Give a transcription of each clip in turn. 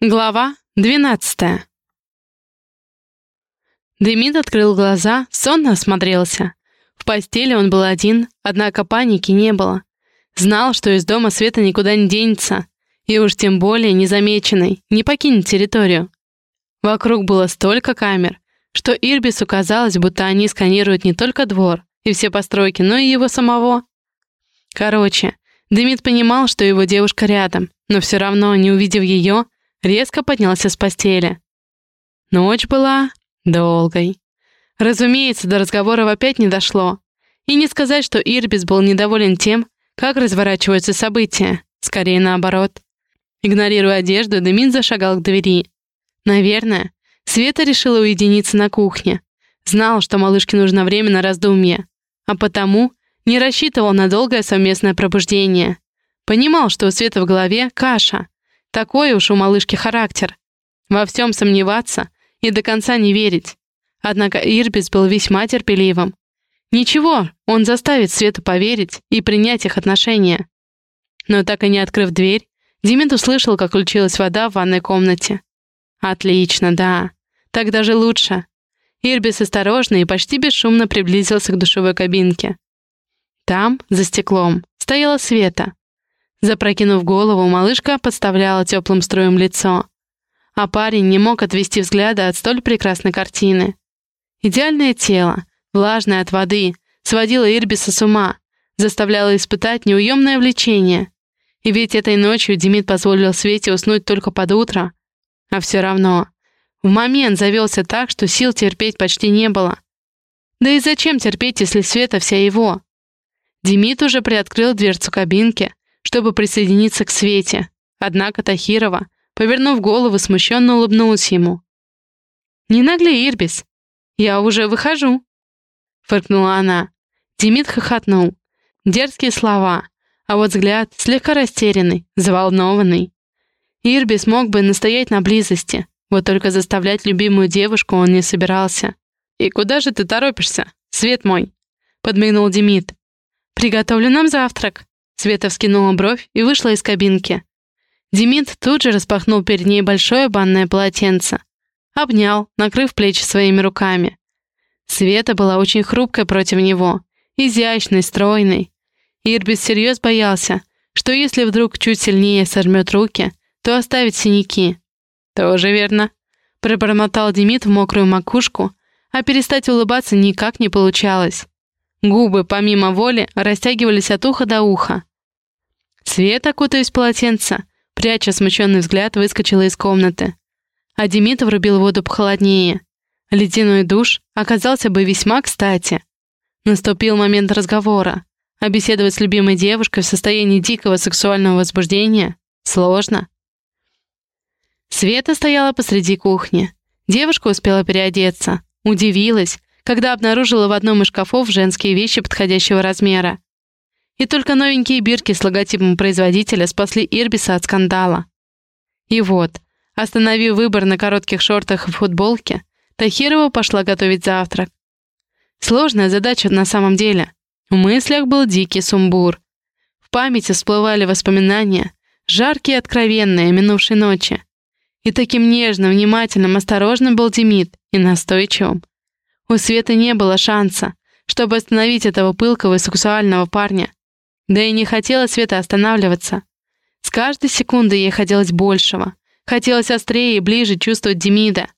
Глава 12 Демид открыл глаза, сонно осмотрелся. В постели он был один, однако паники не было. Знал, что из дома Света никуда не денется, и уж тем более незамеченной, не покинет территорию. Вокруг было столько камер, что Ирбису казалось, будто они сканируют не только двор и все постройки, но и его самого. Короче, Демид понимал, что его девушка рядом, но все равно, не увидев ее, резко поднялся с постели. Ночь была долгой. Разумеется, до разговоров опять не дошло. И не сказать, что Ирбис был недоволен тем, как разворачиваются события. Скорее наоборот. Игнорируя одежду, Демин зашагал к двери. Наверное, Света решила уединиться на кухне. Знал, что малышке нужно время на раздумье. А потому не рассчитывал на долгое совместное пробуждение. Понимал, что у Светы в голове каша, такой уж у малышки характер. Во всем сомневаться и до конца не верить. Однако Ирбис был весьма терпеливым. Ничего, он заставит Свету поверить и принять их отношения. Но так и не открыв дверь, Димит услышал, как включилась вода в ванной комнате. Отлично, да. Так даже лучше. Ирбис осторожно и почти бесшумно приблизился к душевой кабинке. Там, за стеклом, стояла Света. Запрокинув голову, малышка подставляла теплым струем лицо. А парень не мог отвести взгляда от столь прекрасной картины. Идеальное тело, влажное от воды, сводило Ирбиса с ума, заставляло испытать неуемное влечение. И ведь этой ночью Демид позволил Свете уснуть только под утро. А все равно. В момент завелся так, что сил терпеть почти не было. Да и зачем терпеть, если Света вся его? Демид уже приоткрыл дверцу кабинки, чтобы присоединиться к Свете. Однако Тахирова, повернув голову, смущенно улыбнулась ему. «Не нагли, Ирбис. Я уже выхожу», — фыркнула она. Демид хохотнул. Дерзкие слова, а вот взгляд слегка растерянный, заволнованный. Ирбис мог бы настоять на близости, вот только заставлять любимую девушку он не собирался. «И куда же ты торопишься, свет мой?» — подмигнул Демид. «Приготовлю нам завтрак», Света вскинула бровь и вышла из кабинки. Демид тут же распахнул перед ней большое банное полотенце. Обнял, накрыв плечи своими руками. Света была очень хрупкой против него, изящной, стройной. Ирбис всерьез боялся, что если вдруг чуть сильнее сожмет руки, то оставит синяки. «Тоже верно», — пробормотал Демид в мокрую макушку, а перестать улыбаться никак не получалось. Губы, помимо воли, растягивались от уха до уха. Света, кутаясь в полотенце, пряча смущенный взгляд, выскочила из комнаты. А Демид врубил воду похолоднее. Ледяной душ оказался бы весьма кстати. Наступил момент разговора. А беседовать с любимой девушкой в состоянии дикого сексуального возбуждения сложно. Света стояла посреди кухни. Девушка успела переодеться. Удивилась, когда обнаружила в одном из шкафов женские вещи подходящего размера. И только новенькие бирки с логотипом производителя спасли Ирбиса от скандала. И вот, остановив выбор на коротких шортах и футболке, Тахирова пошла готовить завтрак. Сложная задача на самом деле. В мыслях был дикий сумбур. В памяти всплывали воспоминания, жаркие и откровенные минувшей ночи. И таким нежным, внимательным, осторожным был Демид и настойчивым. У Светы не было шанса, чтобы остановить этого пылкого и сексуального парня, да и не хотела Света останавливаться. С каждой секундой ей хотелось большего. Хотелось острее и ближе чувствовать Демида.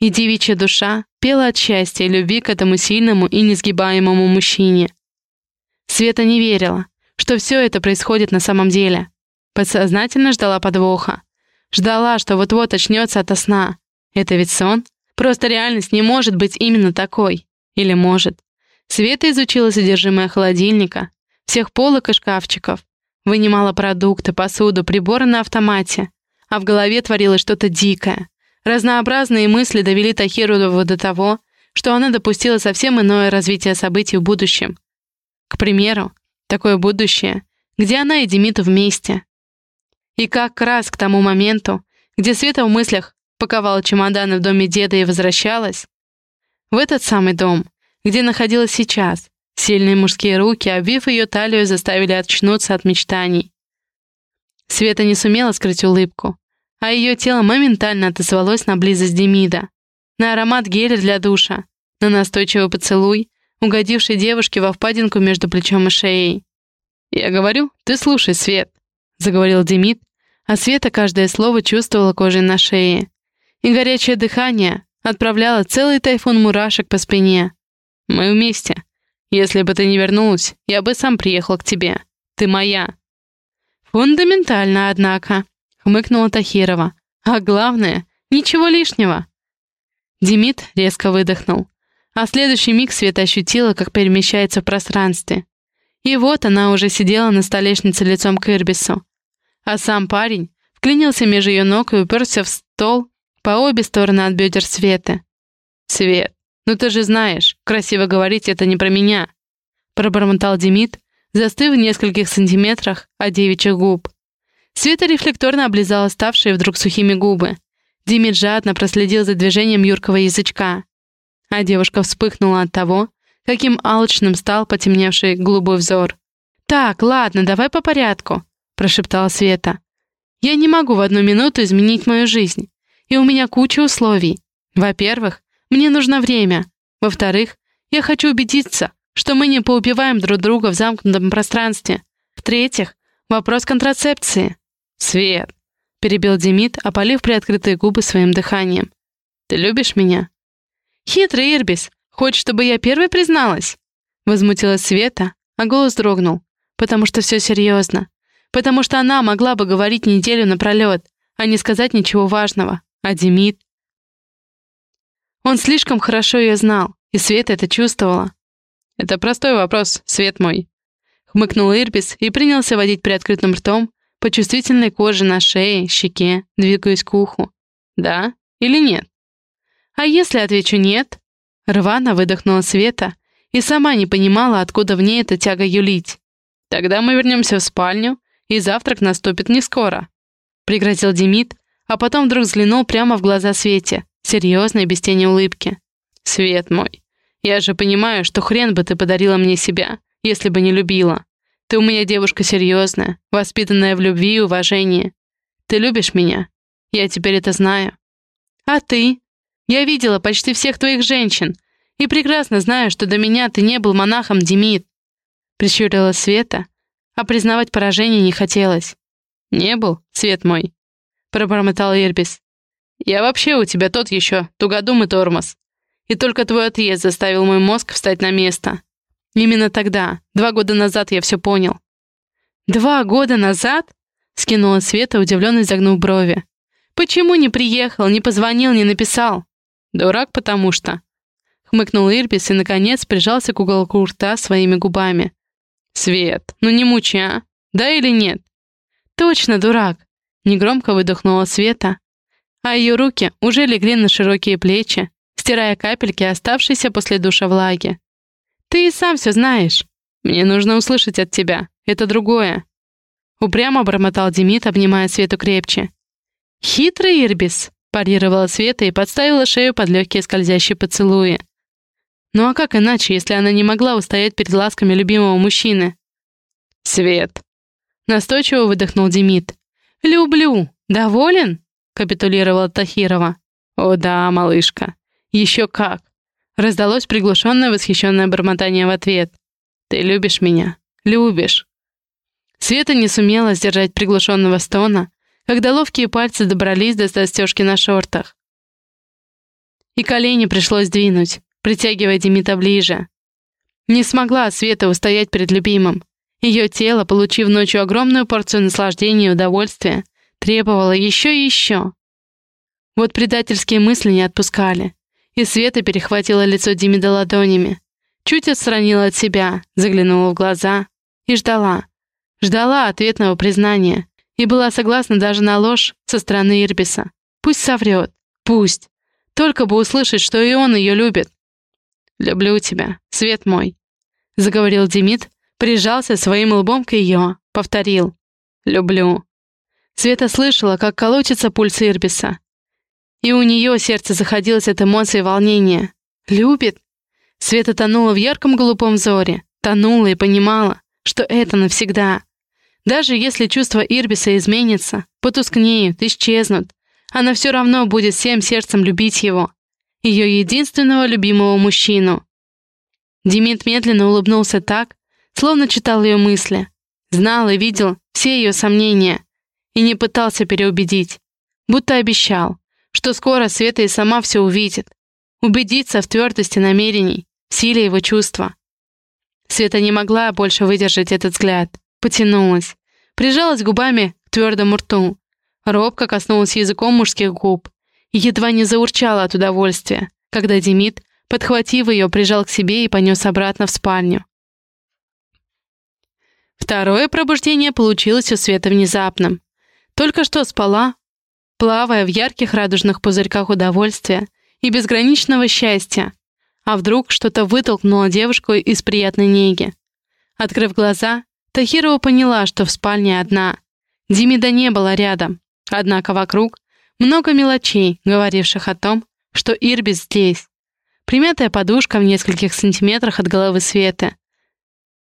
И девичья душа пела от счастья и любви к этому сильному и несгибаемому мужчине. Света не верила, что все это происходит на самом деле. Подсознательно ждала подвоха. Ждала, что вот-вот очнется ото сна. Это ведь сон? Просто реальность не может быть именно такой. Или может? Света изучила содержимое холодильника, всех полок и шкафчиков. Вынимала продукты, посуду, приборы на автомате. А в голове творилось что-то дикое. Разнообразные мысли довели Тахирову до того, что она допустила совсем иное развитие событий в будущем. К примеру, такое будущее, где она и Демид вместе. И как раз к тому моменту, где Света в мыслях паковала чемоданы в доме деда и возвращалась, в этот самый дом, где находилась сейчас, Сильные мужские руки, обвив ее талию, заставили очнуться от мечтаний. Света не сумела скрыть улыбку. а ее тело моментально отозвалось на близость Демида, на аромат геля для душа, на настойчивый поцелуй, угодивший девушке во впадинку между плечом и шеей. «Я говорю, ты слушай, Свет», — заговорил Демид, а Света каждое слово чувствовала кожей на шее. И горячее дыхание отправляло целый тайфун мурашек по спине. «Мы вместе. Если бы ты не вернулась, я бы сам приехал к тебе. Ты моя». «Фундаментально, однако», — хмыкнула Тахирова. «А главное, ничего лишнего». Демид резко выдохнул. А следующий миг Света ощутила, как перемещается в пространстве. И вот она уже сидела на столешнице лицом к Ирбису. А сам парень вклинился между ее ног и уперся в стол по обе стороны от бедер Светы. «Свет, ну ты же знаешь, красиво говорить это не про меня», пробормотал Демид, застыв в нескольких сантиметрах от девичьих губ. Света рефлекторно облизала ставшие вдруг сухими губы. Демид жадно проследил за движением юркого язычка. А девушка вспыхнула от того, каким алчным стал потемневший голубой взор. «Так, ладно, давай по порядку», — прошептала Света. «Я не могу в одну минуту изменить мою жизнь, и у меня куча условий. Во-первых, мне нужно время. Во-вторых, я хочу убедиться, что мы не поубиваем друг друга в замкнутом пространстве. В-третьих, вопрос контрацепции». «Свет», — перебил Демид, опалив приоткрытые губы своим дыханием. «Ты любишь меня?» «Хитрый Ирбис, хочешь, чтобы я первой призналась?» Возмутилась Света, а голос дрогнул. «Потому что все серьезно. Потому что она могла бы говорить неделю напролет, а не сказать ничего важного. А Демид...» Он слишком хорошо ее знал, и Света это чувствовала. «Это простой вопрос, Свет мой», — хмыкнул Ирбис и принялся водить приоткрытым ртом по чувствительной коже на шее, щеке, двигаясь к уху. «Да или нет?» А если отвечу «нет»?» Рвано выдохнула Света и сама не понимала, откуда в ней эта тяга юлить. «Тогда мы вернемся в спальню, и завтрак наступит не скоро», — пригрозил Демид, а потом вдруг взглянул прямо в глаза Свете, серьезно и без тени улыбки. «Свет мой, я же понимаю, что хрен бы ты подарила мне себя, если бы не любила. Ты у меня девушка серьезная, воспитанная в любви и уважении. Ты любишь меня? Я теперь это знаю. А ты?» Я видела почти всех твоих женщин и прекрасно знаю, что до меня ты не был монахом, Демид. Прищурила Света, а признавать поражение не хотелось. «Не был, Свет мой», — пробормотал Ирбис. «Я вообще у тебя тот еще, тугодум и тормоз. И только твой отъезд заставил мой мозг встать на место. Именно тогда, два года назад, я все понял». «Два года назад?» — скинула Света, удивленно загнув брови. «Почему не приехал, не позвонил, не написал?» «Дурак, потому что...» Хмыкнул Ирбис и, наконец, прижался к уголку рта своими губами. «Свет, ну не мучи, а? Да или нет?» «Точно, дурак!» Негромко выдохнула Света, а ее руки уже легли на широкие плечи, стирая капельки, оставшиеся после душа влаги. «Ты и сам все знаешь. Мне нужно услышать от тебя. Это другое». Упрямо бормотал Демид, обнимая Свету крепче. «Хитрый Ирбис!» Парировала Света и подставила шею под легкие скользящие поцелуи. Ну а как иначе, если она не могла устоять перед ласками любимого мужчины? «Свет!» Настойчиво выдохнул Демид. «Люблю! Доволен?» Капитулировала Тахирова. «О да, малышка! Еще как!» Раздалось приглушенное восхищенное бормотание в ответ. «Ты любишь меня? Любишь!» Света не сумела сдержать приглушенного стона, когда ловкие пальцы добрались до застежки на шортах. И колени пришлось двинуть, притягивая Демита ближе. Не смогла Света устоять перед любимым. Ее тело, получив ночью огромную порцию наслаждения и удовольствия, требовало еще и еще. Вот предательские мысли не отпускали. И Света перехватила лицо Демида ладонями, чуть отстранила от себя, заглянула в глаза и ждала. Ждала ответного признания, и была согласна даже на ложь со стороны Ирбиса. Пусть соврет, пусть. Только бы услышать, что и он ее любит. «Люблю тебя, свет мой», — заговорил Демид, прижался своим лбом к ее, повторил. «Люблю». Света слышала, как колотится пульс Ирбиса. И у нее сердце заходилось от эмоций волнения. «Любит?» Света тонула в ярком голубом взоре, тонула и понимала, что это навсегда, Даже если чувства Ирбиса изменятся, потускнеют, исчезнут, она все равно будет всем сердцем любить его, ее единственного любимого мужчину. Демид медленно улыбнулся так, словно читал ее мысли, знал и видел все ее сомнения и не пытался переубедить, будто обещал, что скоро Света и сама все увидит, убедиться в твердости намерений, в силе его чувства. Света не могла больше выдержать этот взгляд, потянулась, прижалась губами к твердому рту, робко коснулась языком мужских губ едва не заурчала от удовольствия, когда Демид, подхватив ее, прижал к себе и понес обратно в спальню. Второе пробуждение получилось у Света внезапным. Только что спала, плавая в ярких радужных пузырьках удовольствия и безграничного счастья, а вдруг что-то вытолкнуло девушку из приятной неги. Открыв глаза, Тахирова поняла, что в спальне одна. Димида не было рядом, однако вокруг много мелочей, говоривших о том, что Ирбис здесь. Примятая подушка в нескольких сантиметрах от головы Светы.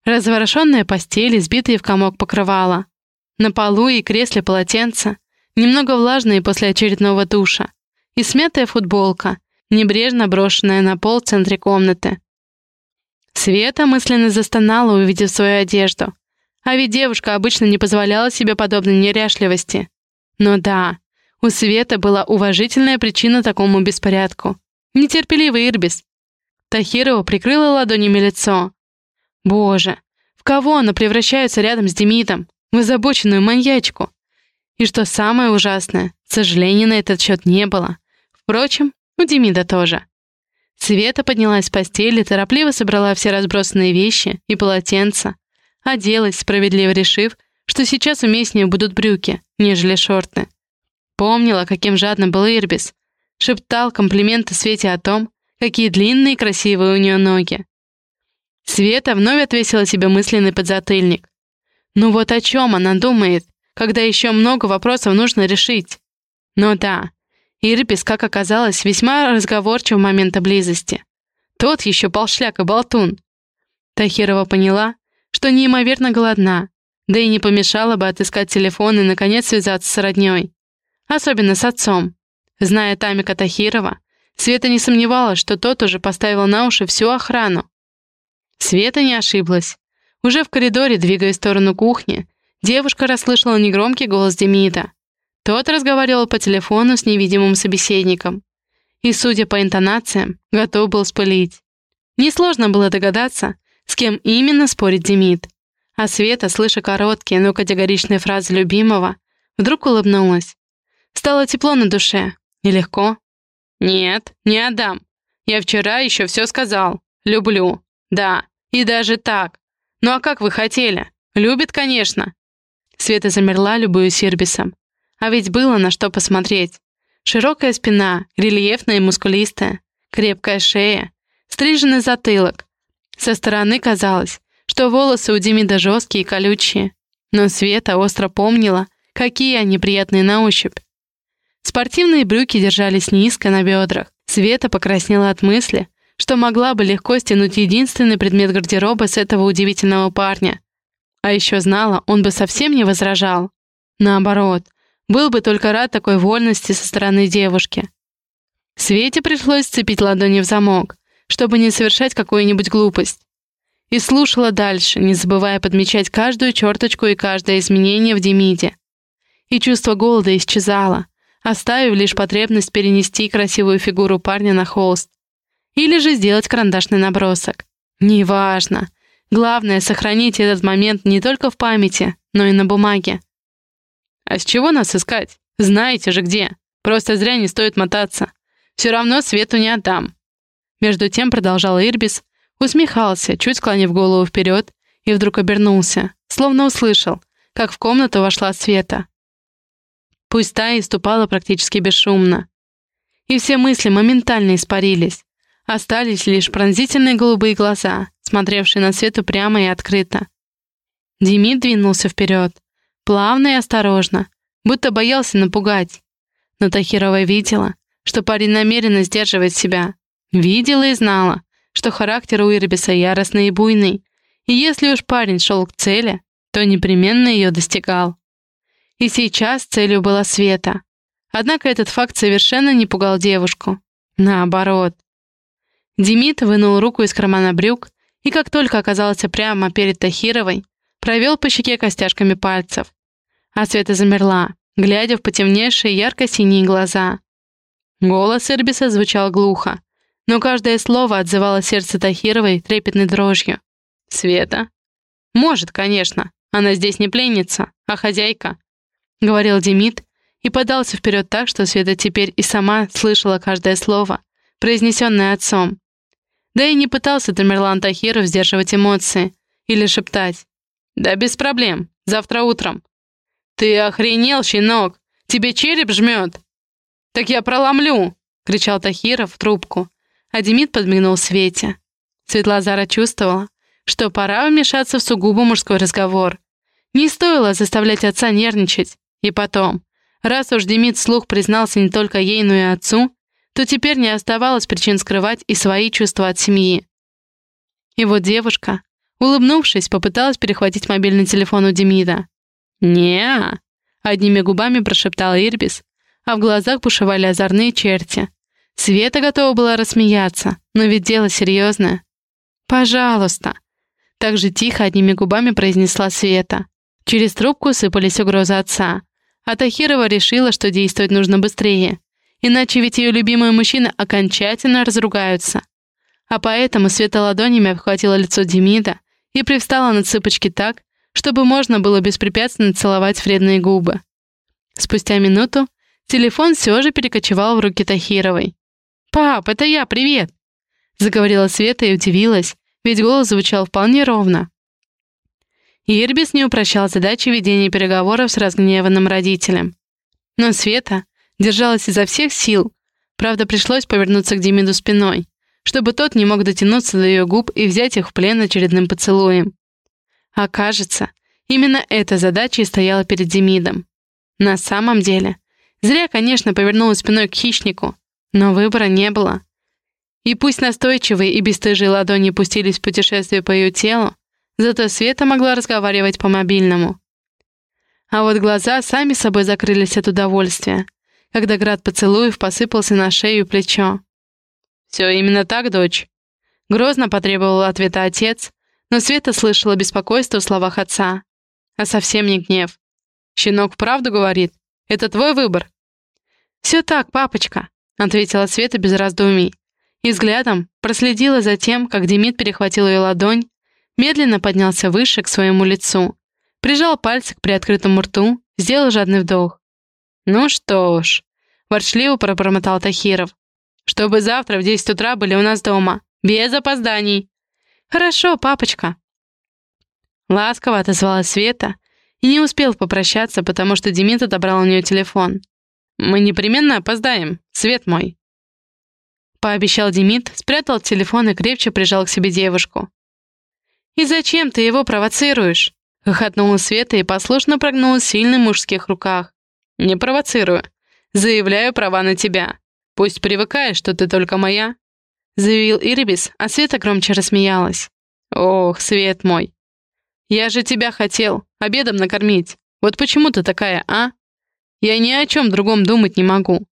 Разворошенная постель, избитые в комок покрывала. На полу и кресле полотенца, немного влажные после очередного душа. И смятая футболка, небрежно брошенная на пол в центре комнаты. Света мысленно застонала, увидев свою одежду. А ведь девушка обычно не позволяла себе подобной неряшливости. Но да, у Светы была уважительная причина такому беспорядку. Нетерпеливый Ирбис. Тахирова прикрыла ладонями лицо. Боже, в кого она превращается рядом с Демидом? В озабоченную маньячку. И что самое ужасное, сожалений на этот счет не было. Впрочем, у Демида тоже. Света поднялась с постели, торопливо собрала все разбросанные вещи и полотенца, Оделась, справедливо решив, что сейчас уместнее будут брюки, нежели шорты. Помнила, каким жадным был Ирбис. Шептал комплименты Свете о том, какие длинные и красивые у нее ноги. Света вновь отвесила себе мысленный подзатыльник. Ну вот о чем она думает, когда еще много вопросов нужно решить? Но да, Ирбис, как оказалось, весьма разговорчив в момента близости. Тот еще полшляк и болтун. Тахирова поняла, что неимоверно голодна, да и не помешало бы отыскать телефон и, наконец, связаться с роднёй. Особенно с отцом. Зная Тамика Тахирова, Света не сомневалась, что тот уже поставил на уши всю охрану. Света не ошиблась. Уже в коридоре, двигаясь в сторону кухни, девушка расслышала негромкий голос Демида. Тот разговаривал по телефону с невидимым собеседником. И, судя по интонациям, готов был спылить. Несложно было догадаться, с кем именно спорит Демид. А Света, слыша короткие, но категоричные фразы любимого, вдруг улыбнулась. Стало тепло на душе. И легко. «Нет, не отдам. Я вчера еще все сказал. Люблю. Да. И даже так. Ну а как вы хотели? Любит, конечно». Света замерла, любую Ирбисом. А ведь было на что посмотреть. Широкая спина, рельефная и мускулистая, крепкая шея, стриженный затылок, со стороны казалось, что волосы у Демида жесткие и колючие, но Света остро помнила, какие они приятные на ощупь. Спортивные брюки держались низко на бедрах. Света покраснела от мысли, что могла бы легко стянуть единственный предмет гардероба с этого удивительного парня. А еще знала, он бы совсем не возражал. Наоборот, был бы только рад такой вольности со стороны девушки. Свете пришлось сцепить ладони в замок, чтобы не совершать какую-нибудь глупость. И слушала дальше, не забывая подмечать каждую черточку и каждое изменение в Демиде. И чувство голода исчезало, оставив лишь потребность перенести красивую фигуру парня на холст. Или же сделать карандашный набросок. Неважно. Главное — сохранить этот момент не только в памяти, но и на бумаге. А с чего нас искать? Знаете же где. Просто зря не стоит мотаться. Все равно свету не отдам. Между тем продолжал Ирбис, усмехался, чуть склонив голову вперед, и вдруг обернулся, словно услышал, как в комнату вошла Света. Пусть та и ступала практически бесшумно. И все мысли моментально испарились. Остались лишь пронзительные голубые глаза, смотревшие на Свету прямо и открыто. Демид двинулся вперед, плавно и осторожно, будто боялся напугать. Но Тахирова видела, что парень намеренно сдерживает себя, Видела и знала, что характер у Ирбиса яростный и буйный, и если уж парень шел к цели, то непременно ее достигал. И сейчас целью была Света. Однако этот факт совершенно не пугал девушку. Наоборот. Демид вынул руку из кармана брюк и, как только оказался прямо перед Тахировой, провел по щеке костяшками пальцев. А Света замерла, глядя в потемневшие ярко-синие глаза. Голос Эрбиса звучал глухо, но каждое слово отзывало сердце Тахировой трепетной дрожью. «Света?» «Может, конечно. Она здесь не пленница, а хозяйка», — говорил Демид и подался вперед так, что Света теперь и сама слышала каждое слово, произнесенное отцом. Да и не пытался Тамерлан Тахиров сдерживать эмоции или шептать. «Да без проблем. Завтра утром». «Ты охренел, щенок! Тебе череп жмет!» «Так я проломлю!» — кричал Тахиров в трубку, а Демид подмигнул Свете. Светлозара чувствовала, что пора вмешаться в сугубо мужской разговор. Не стоило заставлять отца нервничать. И потом, раз уж Демид вслух признался не только ей, но и отцу, то теперь не оставалось причин скрывать и свои чувства от семьи. И вот девушка, улыбнувшись, попыталась перехватить мобильный телефон у Демида. не одними губами прошептал Ирбис, а в глазах бушевали озорные черти. Света готова была рассмеяться, но ведь дело серьезное. «Пожалуйста!» Так же тихо одними губами произнесла Света. Через трубку сыпались угрозы отца. А Тахирова решила, что действовать нужно быстрее. Иначе ведь ее любимые мужчины окончательно разругаются. А поэтому Света ладонями обхватила лицо Демида и привстала на цыпочки так, чтобы можно было беспрепятственно целовать вредные губы. Спустя минуту телефон все же перекочевал в руки Тахировой. «Пап, это я, привет!» Заговорила Света и удивилась, ведь голос звучал вполне ровно. Ирбис не упрощал задачи ведения переговоров с разгневанным родителем. Но Света держалась изо всех сил, правда, пришлось повернуться к Демиду спиной, чтобы тот не мог дотянуться до ее губ и взять их в плен очередным поцелуем. А кажется, именно эта задача и стояла перед Демидом. На самом деле, зря, конечно, повернулась спиной к хищнику, но выбора не было. И пусть настойчивые и бесстыжие ладони пустились в путешествие по ее телу, зато Света могла разговаривать по мобильному. А вот глаза сами собой закрылись от удовольствия, когда град поцелуев посыпался на шею и плечо. «Все именно так, дочь?» Грозно потребовал ответа отец, но Света слышала беспокойство в словах отца, а совсем не гнев. «Щенок правду говорит? Это твой выбор?» «Все так, папочка», — ответила Света без раздумий и взглядом проследила за тем, как Демид перехватил ее ладонь, медленно поднялся выше к своему лицу, прижал пальцы к приоткрытому рту, сделал жадный вдох. «Ну что ж», — ворчливо пробормотал Тахиров, «чтобы завтра в 10 утра были у нас дома, без опозданий». «Хорошо, папочка». Ласково отозвалась Света и не успел попрощаться, потому что Демид отобрал у нее телефон. «Мы непременно опоздаем, свет мой», пообещал Демид, спрятал телефон и крепче прижал к себе девушку. «И зачем ты его провоцируешь?» — хохотнула Света и послушно прогнулась в сильных мужских руках. «Не провоцирую. Заявляю права на тебя. Пусть привыкаешь, что ты только моя», — заявил Ирбис, а Света громче рассмеялась. «Ох, Свет мой! Я же тебя хотел обедом накормить. Вот почему ты такая, а? Я ни о чем другом думать не могу».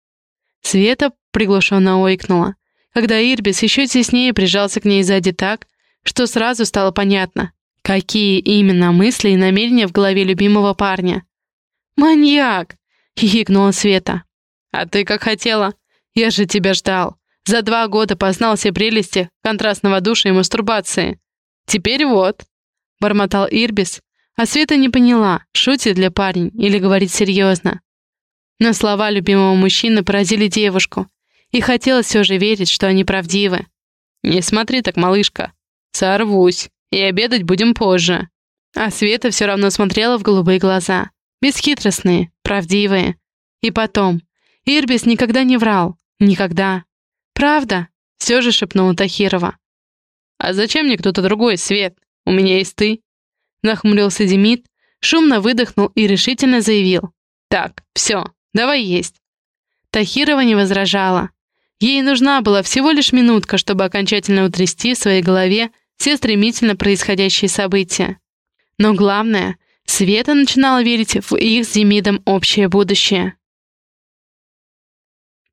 Света приглушенно ойкнула когда Ирбис еще теснее прижался к ней сзади так, что сразу стало понятно, какие именно мысли и намерения в голове любимого парня. «Маньяк!» — хихикнула Света. «А ты как хотела. Я же тебя ждал. За два года познал все прелести контрастного душа и мастурбации. Теперь вот», — бормотал Ирбис, а Света не поняла, шутит ли парень или говорит серьезно. Но слова любимого мужчины поразили девушку, и хотелось все же верить, что они правдивы. «Не смотри так, малышка. Сорвусь, и обедать будем позже». А Света все равно смотрела в голубые глаза. Бесхитростные, правдивые. И потом, Ирбис никогда не врал. Никогда. «Правда?» — все же шепнула Тахирова. «А зачем мне кто-то другой, Свет? У меня есть ты». Нахмурился Демид, шумно выдохнул и решительно заявил. «Так, все, давай есть». Тахирова не возражала. Ей нужна была всего лишь минутка, чтобы окончательно утрясти в своей голове все стремительно происходящие события. Но главное, Света начинала верить в их с Демидом общее будущее.